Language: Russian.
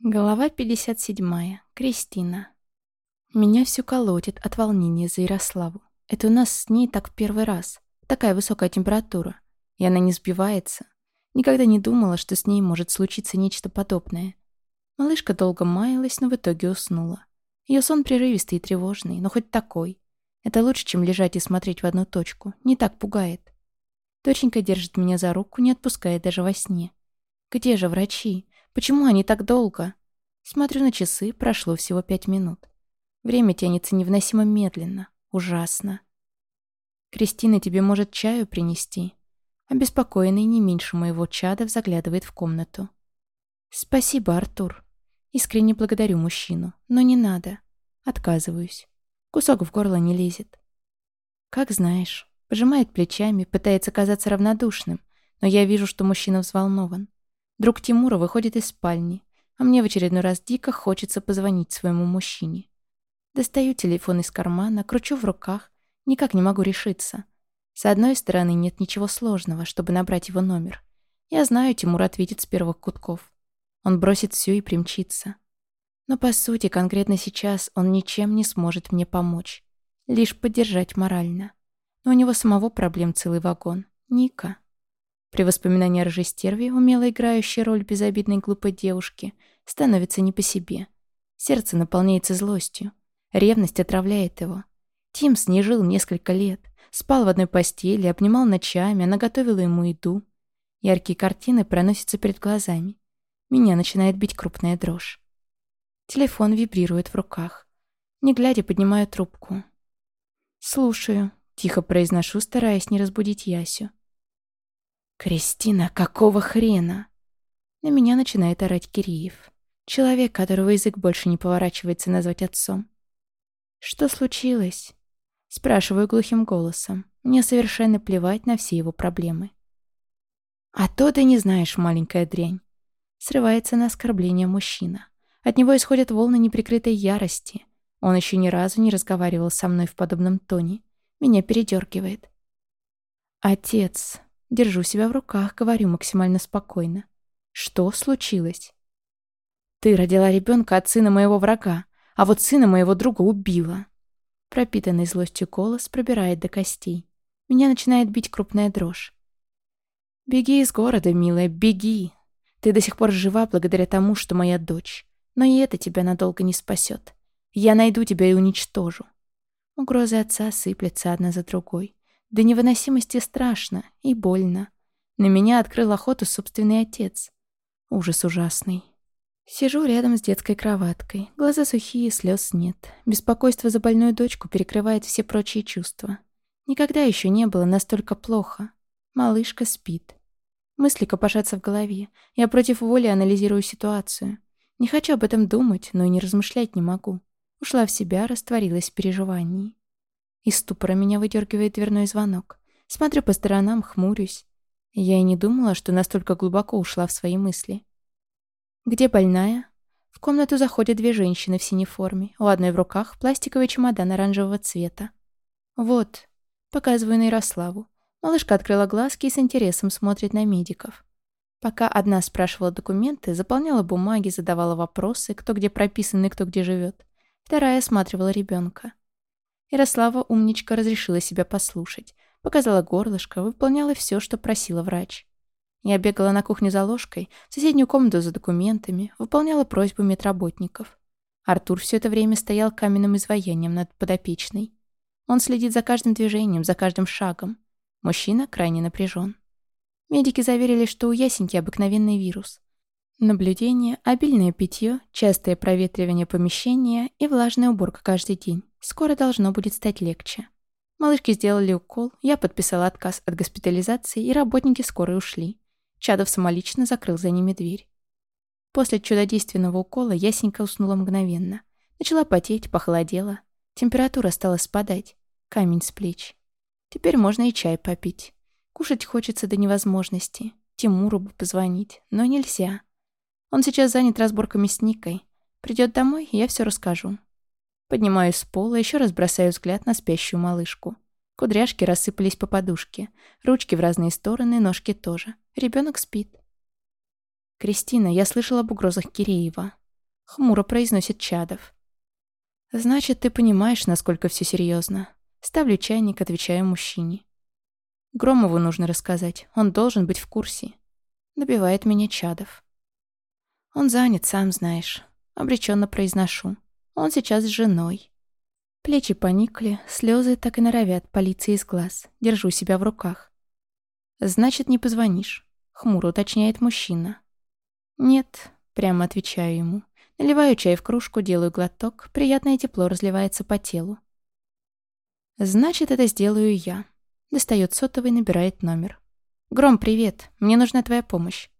Глава 57. Кристина. Меня все колотит от волнения за Ярославу. Это у нас с ней так в первый раз. Такая высокая температура. И она не сбивается. Никогда не думала, что с ней может случиться нечто подобное. Малышка долго маялась, но в итоге уснула. Ее сон прерывистый и тревожный, но хоть такой. Это лучше, чем лежать и смотреть в одну точку. Не так пугает. Доченька держит меня за руку, не отпуская даже во сне. Где же врачи? Почему они так долго? Смотрю на часы, прошло всего пять минут. Время тянется невыносимо медленно. Ужасно. Кристина тебе может чаю принести. Обеспокоенный не меньше моего чада заглядывает в комнату. Спасибо, Артур. Искренне благодарю мужчину, но не надо. Отказываюсь. Кусок в горло не лезет. Как знаешь. Пожимает плечами, пытается казаться равнодушным, но я вижу, что мужчина взволнован. Друг Тимура выходит из спальни, а мне в очередной раз дико хочется позвонить своему мужчине. Достаю телефон из кармана, кручу в руках, никак не могу решиться. С одной стороны, нет ничего сложного, чтобы набрать его номер. Я знаю, Тимур ответит с первых кутков. Он бросит все и примчится. Но по сути, конкретно сейчас он ничем не сможет мне помочь. Лишь поддержать морально. Но у него самого проблем целый вагон. Ника. При воспоминании о рыжей умело играющей роль безобидной глупой девушки, становится не по себе. Сердце наполняется злостью. Ревность отравляет его. Тимс не жил несколько лет. Спал в одной постели, обнимал ночами, она готовила ему еду. Яркие картины проносятся перед глазами. Меня начинает бить крупная дрожь. Телефон вибрирует в руках. Не глядя, поднимаю трубку. «Слушаю», — тихо произношу, стараясь не разбудить Ясю. «Кристина, какого хрена?» На меня начинает орать Кириев. Человек, которого язык больше не поворачивается назвать отцом. «Что случилось?» Спрашиваю глухим голосом. Мне совершенно плевать на все его проблемы. «А то ты не знаешь, маленькая дрянь!» Срывается на оскорбление мужчина. От него исходят волны неприкрытой ярости. Он еще ни разу не разговаривал со мной в подобном тоне. Меня передергивает. «Отец, Держу себя в руках, говорю максимально спокойно. Что случилось? Ты родила ребенка от сына моего врага, а вот сына моего друга убила. Пропитанный злостью голос пробирает до костей. Меня начинает бить крупная дрожь. «Беги из города, милая, беги. Ты до сих пор жива благодаря тому, что моя дочь. Но и это тебя надолго не спасет. Я найду тебя и уничтожу». Угрозы отца сыплятся одна за другой. До невыносимости страшно и больно. На меня открыл охоту собственный отец. Ужас ужасный. Сижу рядом с детской кроваткой. Глаза сухие, слез нет. Беспокойство за больную дочку перекрывает все прочие чувства. Никогда еще не было настолько плохо. Малышка спит. Мысли копошатся в голове. Я против воли анализирую ситуацию. Не хочу об этом думать, но и не размышлять не могу. Ушла в себя, растворилась в переживании. Из ступора меня выдергивает дверной звонок. Смотрю по сторонам, хмурюсь. Я и не думала, что настолько глубоко ушла в свои мысли. «Где больная?» В комнату заходят две женщины в синей форме. У одной в руках пластиковый чемодан оранжевого цвета. «Вот», — показываю на Ярославу. Малышка открыла глазки и с интересом смотрит на медиков. Пока одна спрашивала документы, заполняла бумаги, задавала вопросы, кто где прописан и кто где живет. Вторая осматривала ребенка. Ярослава умничка разрешила себя послушать. Показала горлышко, выполняла все, что просила врач. Я бегала на кухню за ложкой, в соседнюю комнату за документами, выполняла просьбу медработников. Артур все это время стоял каменным изваянием над подопечной. Он следит за каждым движением, за каждым шагом. Мужчина крайне напряжен. Медики заверили, что у ясеньки обыкновенный вирус. Наблюдение, обильное питье, частое проветривание помещения и влажная уборка каждый день. Скоро должно будет стать легче. Малышки сделали укол, я подписала отказ от госпитализации, и работники скоро ушли. Чадов самолично закрыл за ними дверь. После чудодейственного укола Ясенька уснула мгновенно. Начала потеть, похолодела. Температура стала спадать. Камень с плеч. Теперь можно и чай попить. Кушать хочется до невозможности. Тимуру бы позвонить, но нельзя. Он сейчас занят разборками с Никой. Придет домой, я все расскажу. Поднимаюсь с пола, еще раз бросаю взгляд на спящую малышку. Кудряшки рассыпались по подушке. Ручки в разные стороны, ножки тоже. Ребенок спит. «Кристина, я слышала об угрозах Киреева». Хмуро произносит Чадов. Значит, ты понимаешь, насколько все серьезно. Ставлю чайник, отвечаю мужчине. Громову нужно рассказать, он должен быть в курсе. Добивает меня Чадов. Он занят, сам знаешь. Обреченно произношу. Он сейчас с женой. Плечи поникли, слезы так и норовят полиции из глаз. Держу себя в руках. «Значит, не позвонишь», — хмуро уточняет мужчина. «Нет», — прямо отвечаю ему. Наливаю чай в кружку, делаю глоток, приятное тепло разливается по телу. «Значит, это сделаю я». Достает сотовый, набирает номер. «Гром, привет. Мне нужна твоя помощь.